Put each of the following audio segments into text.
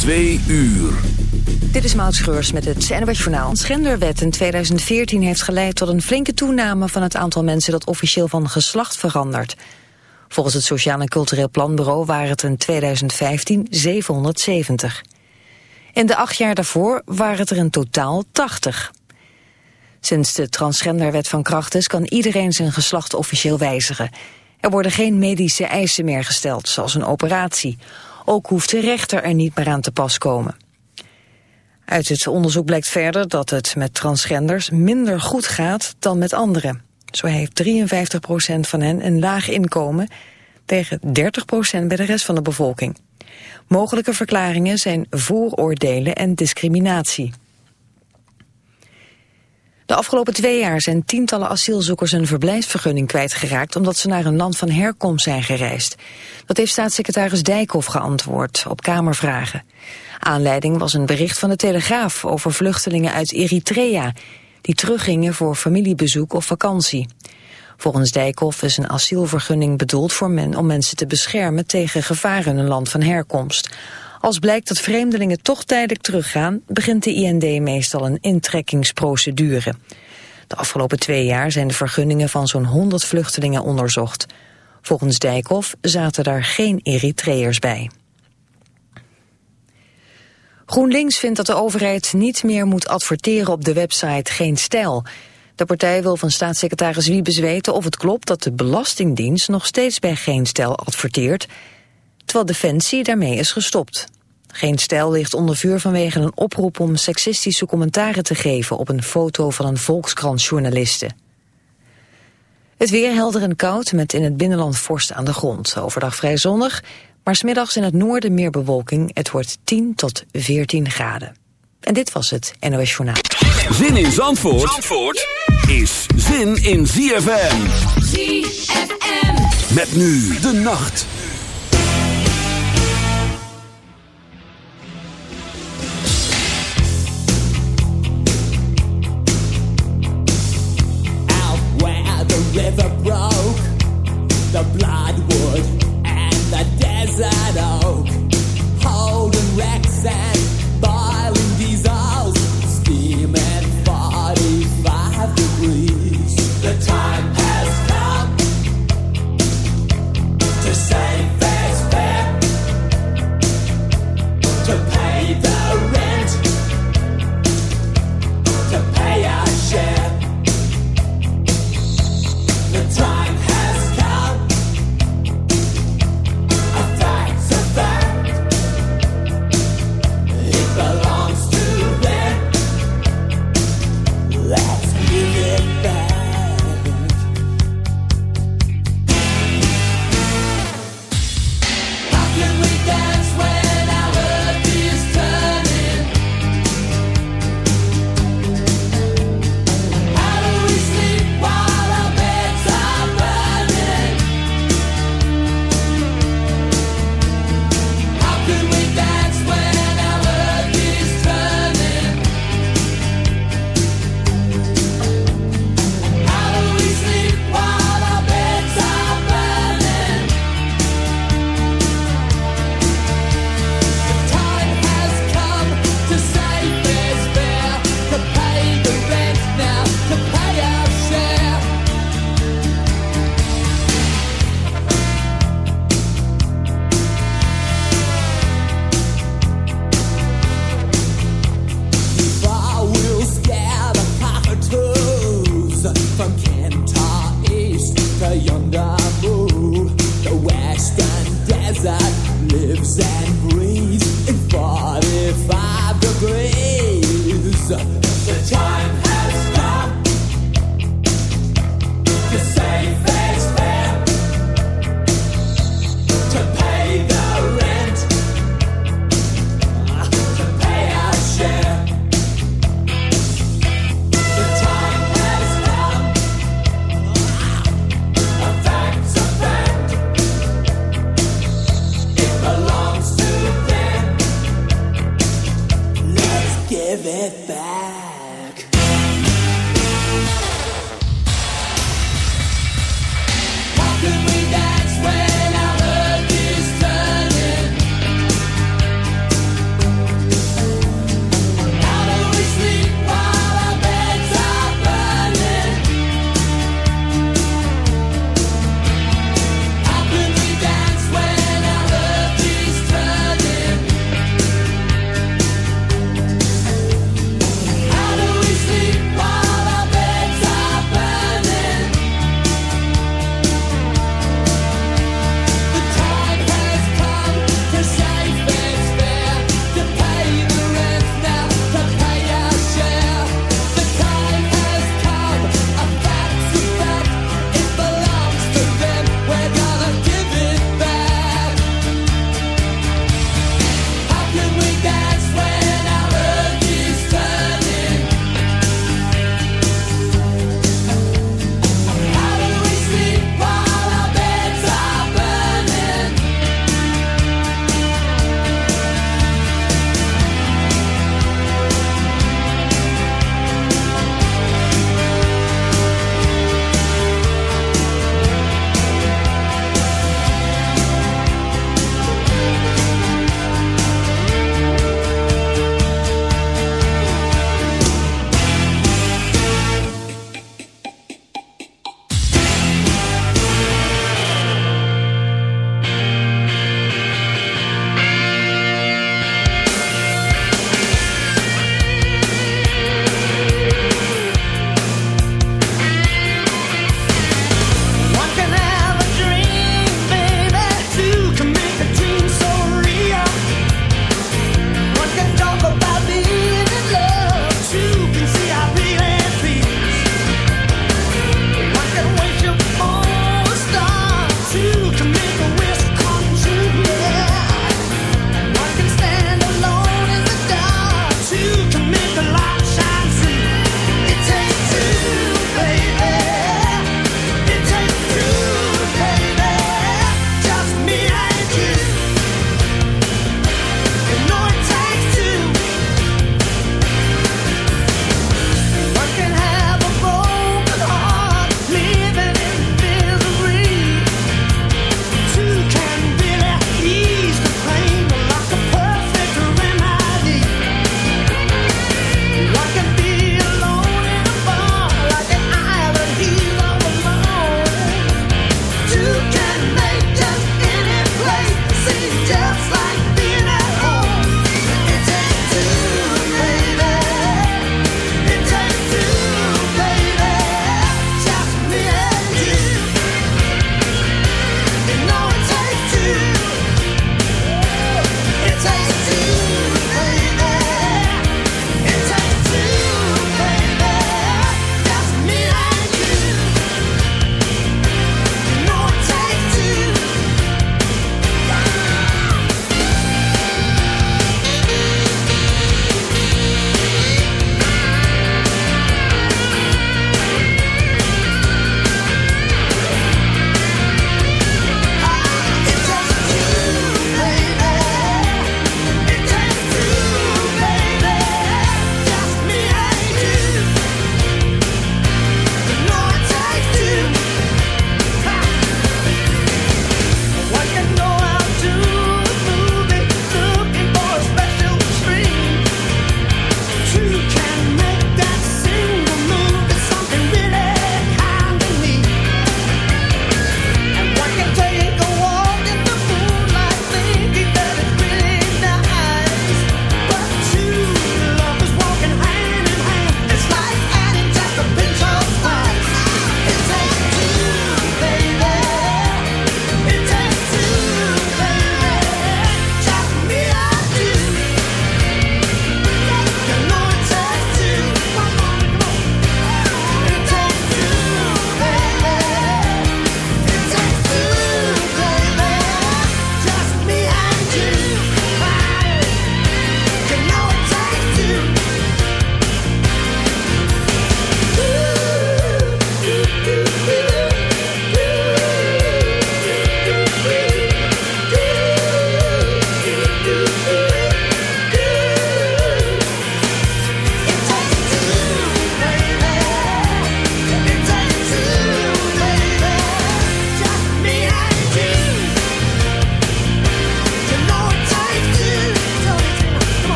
Twee uur. Dit is Maud Schreurs met het NWS Journaal. De Schenderwet in 2014 heeft geleid tot een flinke toename van het aantal mensen dat officieel van geslacht verandert. Volgens het Sociaal en Cultureel Planbureau waren het in 2015 770. In de acht jaar daarvoor waren het er in totaal 80. Sinds de transgenderwet van kracht is kan iedereen zijn geslacht officieel wijzigen. Er worden geen medische eisen meer gesteld, zoals een operatie. Ook hoeft de rechter er niet meer aan te pas komen. Uit het onderzoek blijkt verder dat het met transgenders minder goed gaat dan met anderen. Zo heeft 53% van hen een laag inkomen tegen 30% bij de rest van de bevolking. Mogelijke verklaringen zijn vooroordelen en discriminatie. De afgelopen twee jaar zijn tientallen asielzoekers een verblijfsvergunning kwijtgeraakt omdat ze naar een land van herkomst zijn gereisd. Dat heeft staatssecretaris Dijkhoff geantwoord op Kamervragen. Aanleiding was een bericht van de Telegraaf over vluchtelingen uit Eritrea die teruggingen voor familiebezoek of vakantie. Volgens Dijkhoff is een asielvergunning bedoeld voor men om mensen te beschermen tegen gevaar in een land van herkomst. Als blijkt dat vreemdelingen toch tijdelijk teruggaan, begint de IND meestal een intrekkingsprocedure. De afgelopen twee jaar zijn de vergunningen van zo'n 100 vluchtelingen onderzocht. Volgens Dijkhoff zaten daar geen Eritreërs bij. GroenLinks vindt dat de overheid niet meer moet adverteren op de website Geen Stijl. De partij wil van staatssecretaris Wiebes weten of het klopt dat de Belastingdienst nog steeds bij Geen Stijl adverteert terwijl Defensie daarmee is gestopt. Geen stijl ligt onder vuur vanwege een oproep om seksistische commentaren te geven op een foto van een Volkskrant-journaliste. Het weer helder en koud met in het binnenland vorst aan de grond. Overdag vrij zonnig, maar smiddags in het noorden meer bewolking. Het wordt 10 tot 14 graden. En dit was het NOS Journaal. Zin in Zandvoort, Zandvoort is zin in ZFM. ZFM. Met nu de nacht.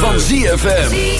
Van ZFM.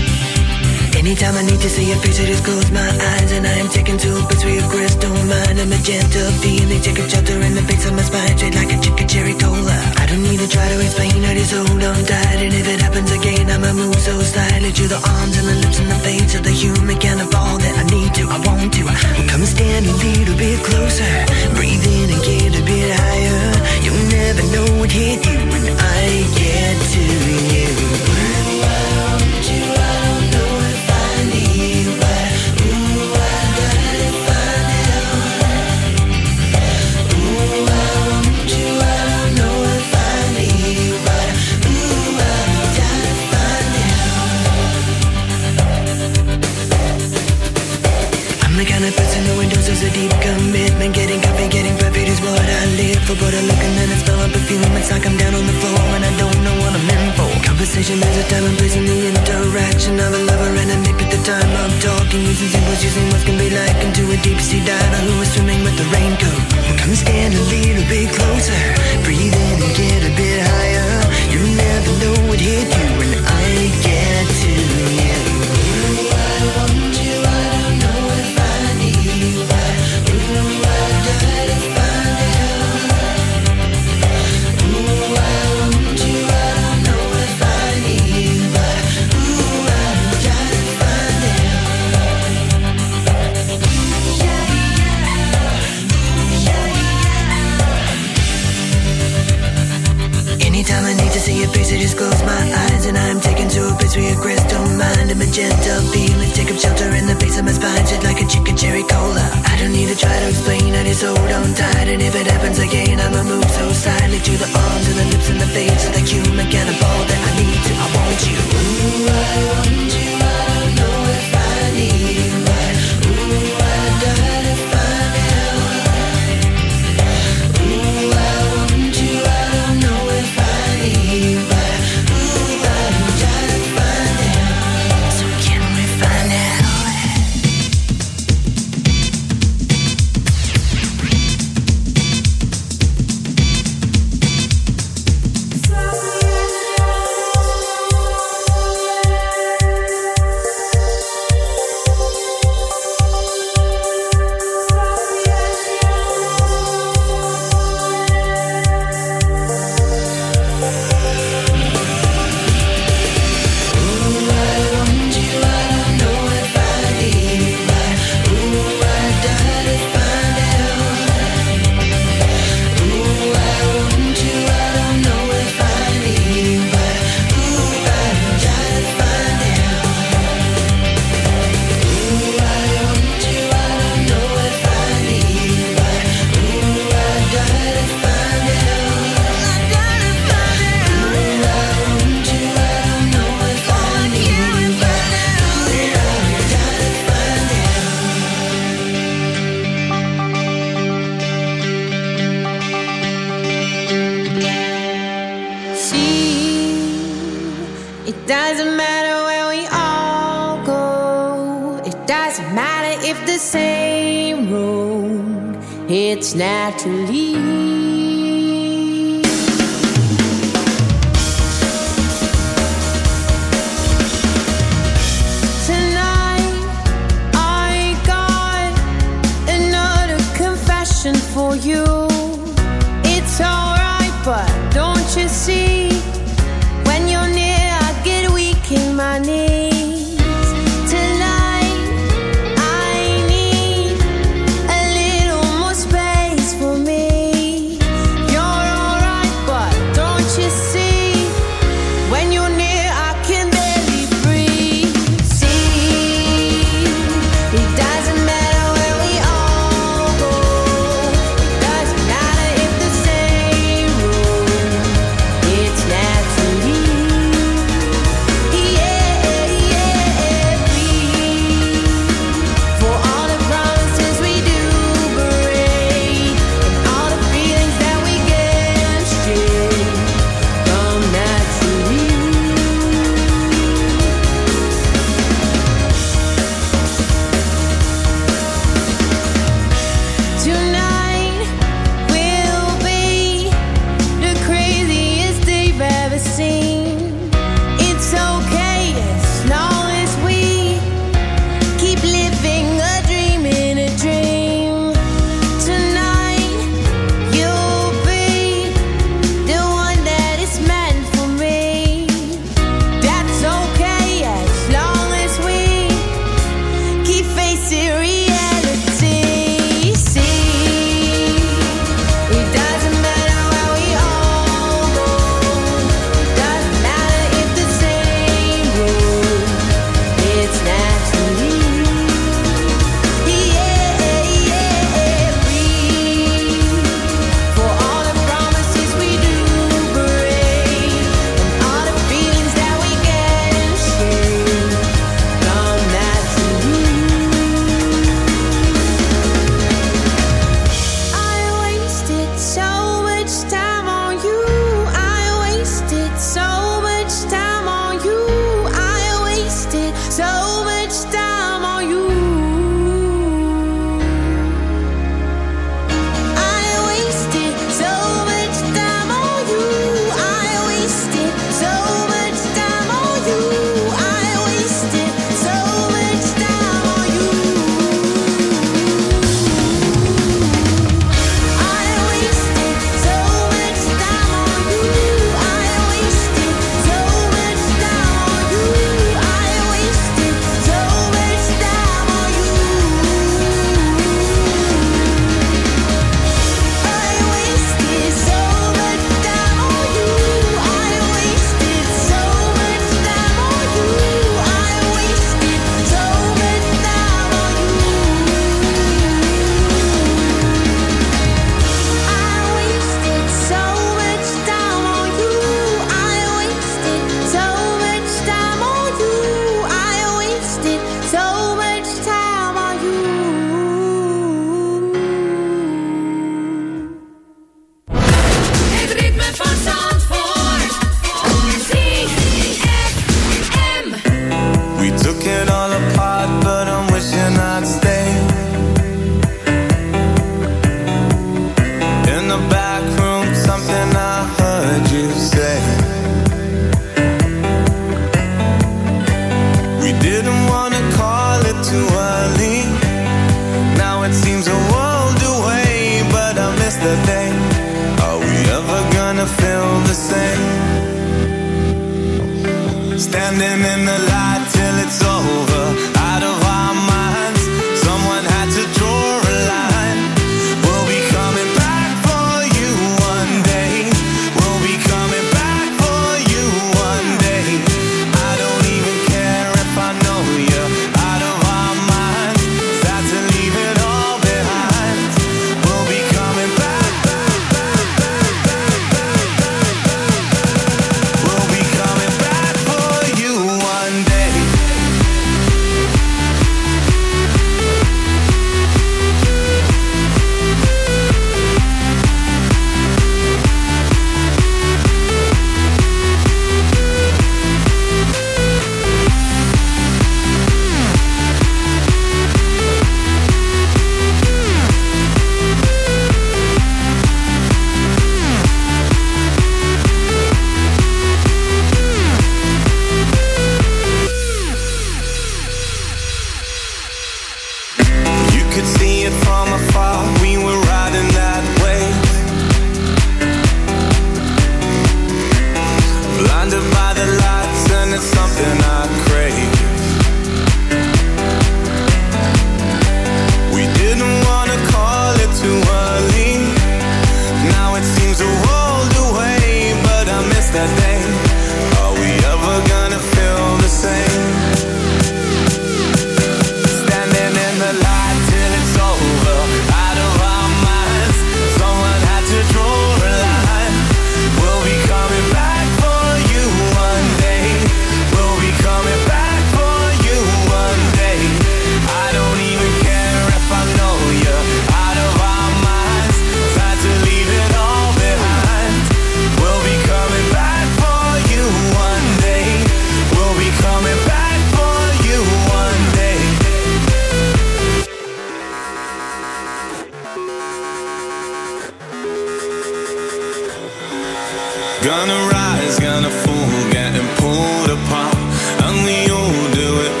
Gonna rise, gonna fall, getting pulled apart. And we all do it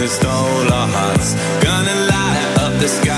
it's all our hearts. Gonna light up the sky.